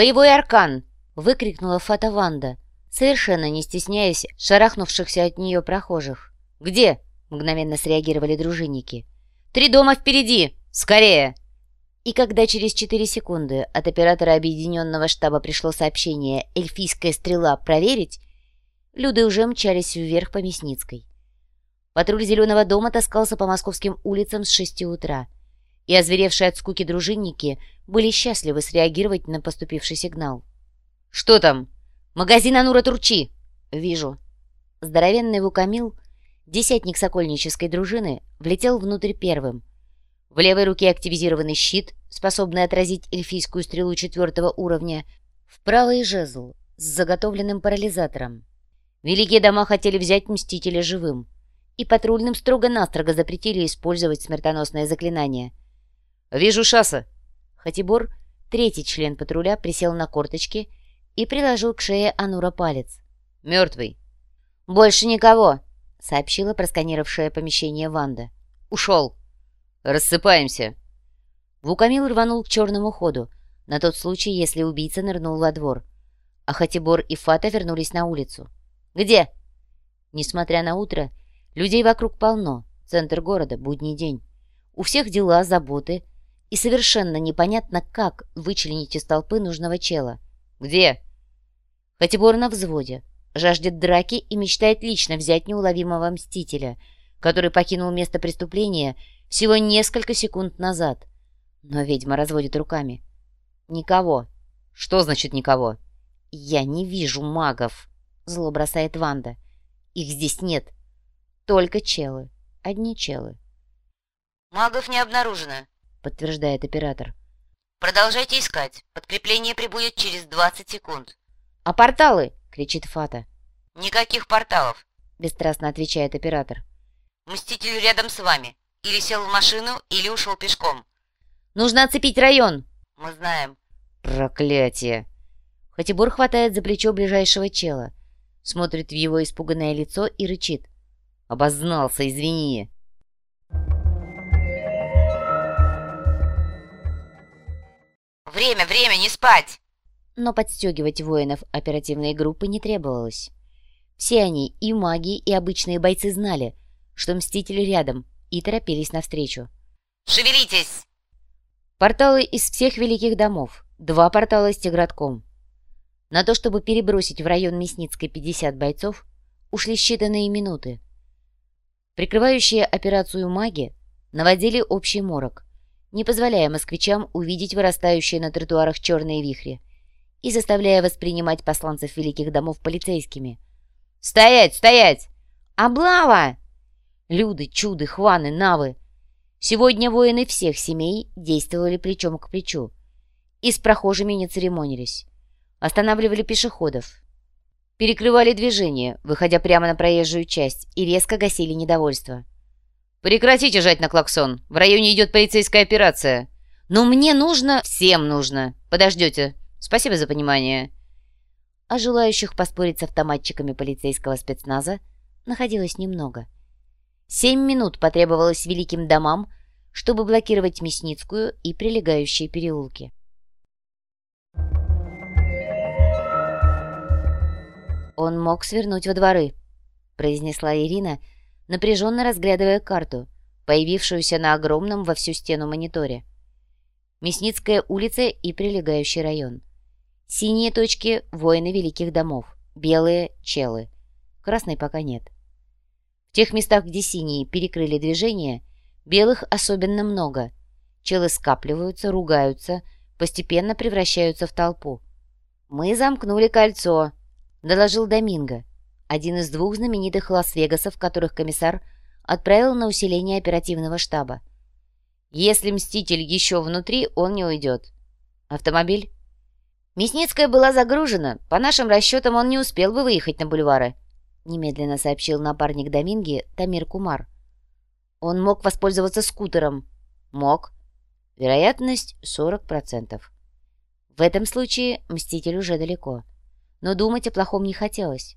«Боевой аркан!» — выкрикнула Фата Ванда, совершенно не стесняясь шарахнувшихся от нее прохожих. «Где?» — мгновенно среагировали дружинники. «Три дома впереди! Скорее!» И когда через 4 секунды от оператора объединенного штаба пришло сообщение «Эльфийская стрела проверить», люди уже мчались вверх по Мясницкой. Патруль «Зеленого дома» таскался по московским улицам с 6 утра, и озверевшие от скуки дружинники были счастливы среагировать на поступивший сигнал. «Что там? Магазин Анура Турчи!» «Вижу». Здоровенный Вукамил, десятник сокольнической дружины, влетел внутрь первым — в левой руке активизированный щит, способный отразить эльфийскую стрелу четвертого уровня, в правый жезл с заготовленным парализатором. Великие дома хотели взять Мстителя живым, и патрульным строго-настрого запретили использовать смертоносное заклинание. «Вижу шасса!» Хатибор, третий член патруля, присел на корточки и приложил к шее Анура палец. «Мертвый!» «Больше никого!» — сообщила просканировавшее помещение Ванда. «Ушел!» «Рассыпаемся!» Вукамил рванул к черному ходу, на тот случай, если убийца нырнул во двор. А Хатибор и Фата вернулись на улицу. «Где?» Несмотря на утро, людей вокруг полно. Центр города, будний день. У всех дела, заботы. И совершенно непонятно, как вычленить из толпы нужного чела. «Где?» Хатибор на взводе. Жаждет драки и мечтает лично взять неуловимого мстителя, который покинул место преступления всего несколько секунд назад. Но ведьма разводит руками. «Никого». «Что значит никого?» «Я не вижу магов», — зло бросает Ванда. «Их здесь нет. Только челы. Одни челы». «Магов не обнаружено», — подтверждает оператор. «Продолжайте искать. Подкрепление прибудет через 20 секунд». «А порталы?» — кричит Фата. «Никаких порталов», — бесстрастно отвечает оператор. «Мститель рядом с вами. Или сел в машину, или ушел пешком. Нужно оцепить район. Мы знаем. Проклятие. Хатибор хватает за плечо ближайшего чела, смотрит в его испуганное лицо и рычит. Обознался, извини. Время, время, не спать! Но подстегивать воинов оперативной группы не требовалось. Все они, и маги, и обычные бойцы знали, что Мститель рядом, и торопились навстречу. «Шевелитесь!» Порталы из всех великих домов. Два портала с Тигратком. На то, чтобы перебросить в район Мясницкой 50 бойцов, ушли считанные минуты. Прикрывающие операцию маги наводили общий морок, не позволяя москвичам увидеть вырастающие на тротуарах черные вихри и заставляя воспринимать посланцев великих домов полицейскими. «Стоять! Стоять! Облава!» Люды, чуды, хваны, навы. Сегодня воины всех семей действовали плечом к плечу. И с прохожими не церемонились. Останавливали пешеходов. Перекрывали движение, выходя прямо на проезжую часть, и резко гасили недовольство. «Прекратите жать на клаксон! В районе идет полицейская операция!» «Но мне нужно...» «Всем нужно! Подождете! Спасибо за понимание!» А желающих поспорить с автоматчиками полицейского спецназа находилось немного – Семь минут потребовалось великим домам, чтобы блокировать Мясницкую и прилегающие переулки. «Он мог свернуть во дворы», — произнесла Ирина, напряженно разглядывая карту, появившуюся на огромном во всю стену мониторе. Мясницкая улица и прилегающий район. Синие точки — воины великих домов, белые — челы. Красной пока нет. — в тех местах, где синие перекрыли движение, белых особенно много. Челы скапливаются, ругаются, постепенно превращаются в толпу. «Мы замкнули кольцо», — доложил Доминго, один из двух знаменитых Лас-Вегасов, которых комиссар отправил на усиление оперативного штаба. «Если Мститель еще внутри, он не уйдет». «Автомобиль?» «Мясницкая была загружена. По нашим расчетам, он не успел бы выехать на бульвары», — немедленно сообщил напарник Доминги Тамир Кумар. «Он мог воспользоваться скутером». «Мог». Вероятность 40%. В этом случае Мститель уже далеко. Но думать о плохом не хотелось.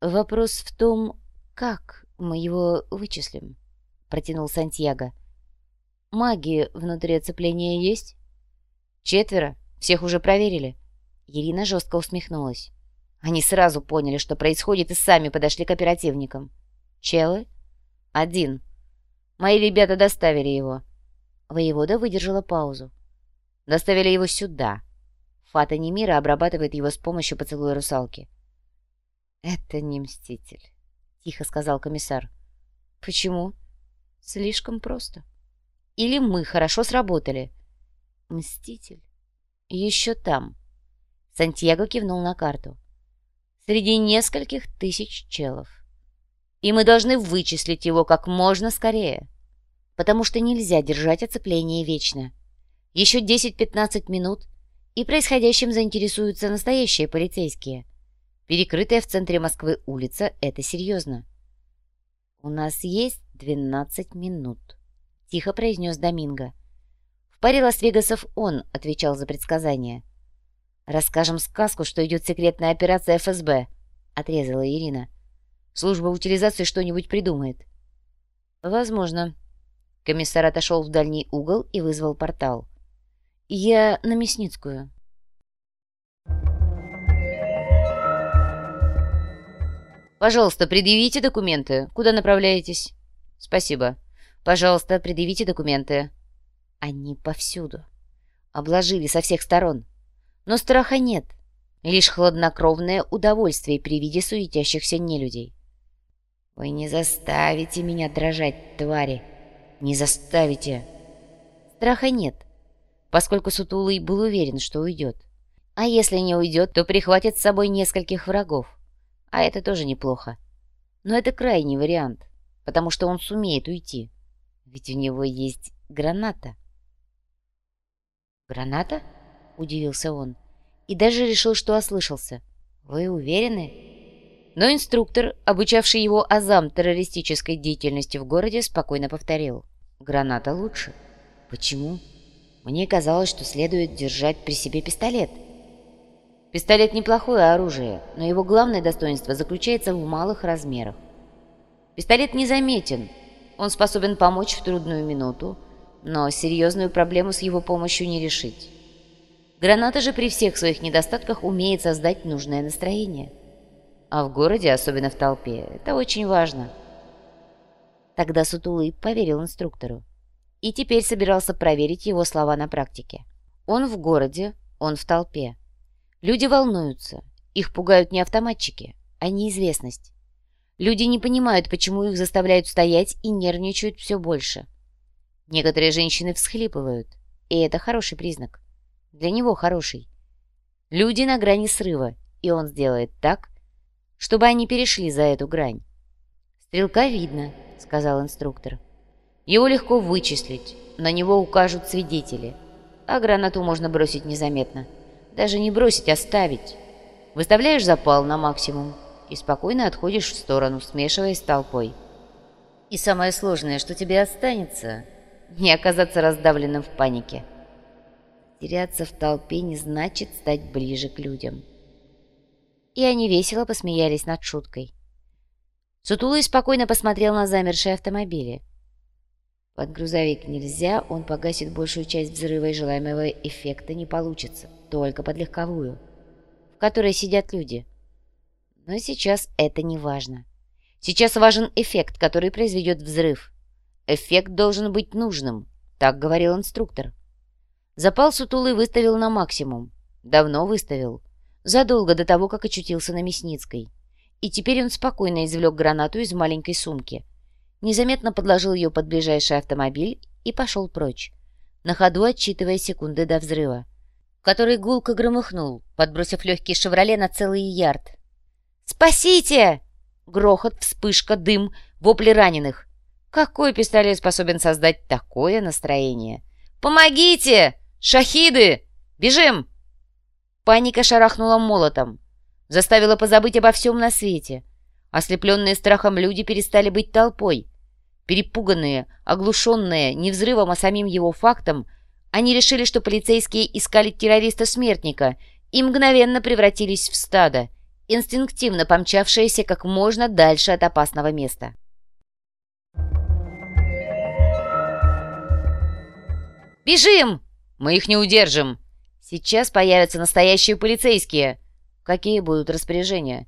«Вопрос в том, как мы его вычислим?» — протянул Сантьяго. «Маги внутри оцепления есть?» «Четверо. Всех уже проверили?» Ирина жестко усмехнулась. Они сразу поняли, что происходит, и сами подошли к оперативникам. «Челы?» «Один. Мои ребята доставили его». Воевода выдержала паузу. «Доставили его сюда». Фата Немира обрабатывает его с помощью поцелуя русалки. «Это не мститель», — тихо сказал комиссар. «Почему?» «Слишком просто. Или мы хорошо сработали?» «Мститель еще там». Сантьяго кивнул на карту. «Среди нескольких тысяч челов. И мы должны вычислить его как можно скорее, потому что нельзя держать оцепление вечно. Еще 10-15 минут, и происходящим заинтересуются настоящие полицейские. Перекрытая в центре Москвы улица — это серьезно. «У нас есть 12 минут», — тихо произнес Доминго. В паре Лас-Вегасов он отвечал за предсказания. «Расскажем сказку, что идет секретная операция ФСБ», — отрезала Ирина. «Служба утилизации что-нибудь придумает». «Возможно». Комиссар отошел в дальний угол и вызвал портал. «Я на Мясницкую». «Пожалуйста, предъявите документы. Куда направляетесь?» «Спасибо. Пожалуйста, предъявите документы». Они повсюду. Обложили со всех сторон. Но страха нет. Лишь хладнокровное удовольствие при виде суетящихся нелюдей. «Вы не заставите меня дрожать, твари! Не заставите!» Страха нет, поскольку Сутулый был уверен, что уйдет. А если не уйдет, то прихватит с собой нескольких врагов. А это тоже неплохо. Но это крайний вариант, потому что он сумеет уйти. Ведь у него есть граната. «Граната?» — удивился он. И даже решил, что ослышался. «Вы уверены?» Но инструктор, обучавший его азам террористической деятельности в городе, спокойно повторил. «Граната лучше. Почему? Мне казалось, что следует держать при себе пистолет». Пистолет неплохое оружие, но его главное достоинство заключается в малых размерах. Пистолет незаметен, он способен помочь в трудную минуту, но серьезную проблему с его помощью не решить. Граната же при всех своих недостатках умеет создать нужное настроение. А в городе, особенно в толпе, это очень важно. Тогда Сутулый поверил инструктору и теперь собирался проверить его слова на практике. Он в городе, он в толпе. Люди волнуются. Их пугают не автоматчики, а неизвестность. Люди не понимают, почему их заставляют стоять и нервничают все больше. Некоторые женщины всхлипывают, и это хороший признак. Для него хороший. Люди на грани срыва, и он сделает так, чтобы они перешли за эту грань. «Стрелка видно», — сказал инструктор. «Его легко вычислить, на него укажут свидетели, а гранату можно бросить незаметно». Даже не бросить, а ставить. Выставляешь запал на максимум и спокойно отходишь в сторону, смешиваясь с толпой. И самое сложное, что тебе останется, не оказаться раздавленным в панике. Теряться в толпе не значит стать ближе к людям. И они весело посмеялись над шуткой. Сутулый спокойно посмотрел на замершие автомобили. Под грузовик нельзя, он погасит большую часть взрыва и желаемого эффекта не получится только под легковую, в которой сидят люди. Но сейчас это не важно. Сейчас важен эффект, который произведет взрыв. Эффект должен быть нужным, так говорил инструктор. Запал сутулый выставил на максимум. Давно выставил. Задолго до того, как очутился на Мясницкой. И теперь он спокойно извлек гранату из маленькой сумки. Незаметно подложил ее под ближайший автомобиль и пошел прочь, на ходу отчитывая секунды до взрыва который гулко громыхнул, подбросив легкий «Шевроле» на целый ярд. «Спасите!» Грохот, вспышка, дым, вопли раненых. Какой пистолет способен создать такое настроение? «Помогите! Шахиды! Бежим!» Паника шарахнула молотом, заставила позабыть обо всем на свете. Ослепленные страхом люди перестали быть толпой. Перепуганные, оглушенные не взрывом, а самим его фактом — они решили, что полицейские искали террориста-смертника и мгновенно превратились в стадо, инстинктивно помчавшееся как можно дальше от опасного места. «Бежим!» «Мы их не удержим!» Сейчас появятся настоящие полицейские. Какие будут распоряжения?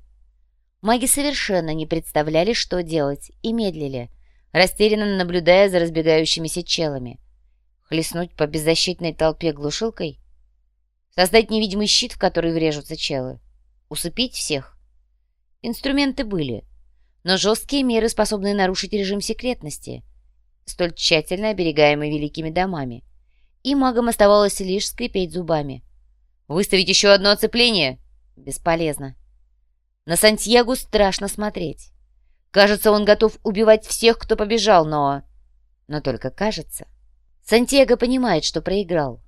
Маги совершенно не представляли, что делать, и медлили, растерянно наблюдая за разбегающимися челами. Хлестнуть по беззащитной толпе глушилкой? Создать невидимый щит, в который врежутся челы? Усыпить всех? Инструменты были, но жесткие меры способны нарушить режим секретности, столь тщательно оберегаемый великими домами. И магам оставалось лишь скрипеть зубами. «Выставить еще одно оцепление?» «Бесполезно». На Сантьягу страшно смотреть. Кажется, он готов убивать всех, кто побежал, но... Но только кажется. Сантьяго понимает, что проиграл.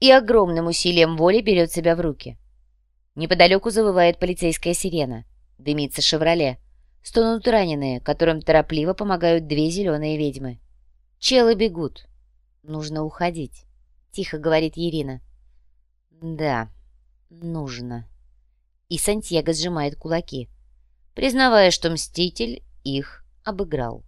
И огромным усилием воли берет себя в руки. Неподалеку завывает полицейская сирена. Дымится «Шевроле». Стонут раненые, которым торопливо помогают две зеленые ведьмы. Челы бегут. Нужно уходить, тихо говорит Ирина. Да, нужно. И Сантьяго сжимает кулаки, признавая, что Мститель их обыграл.